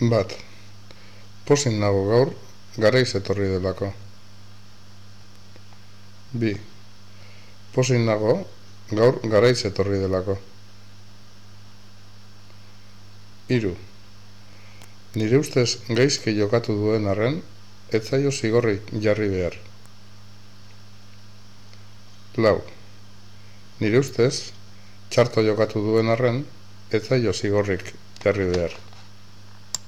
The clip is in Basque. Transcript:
Bat, posin nago gaur, garaiz etorri delako. Bi, posin nago, gaur garaiz etorri delako. Hiru, nire ustez gaizke jokatu duen arren, etzaio zigorrik jarri behar. Lau, nire ustez, txarto jokatu duen arren, etzaio zigorrik jarri behar.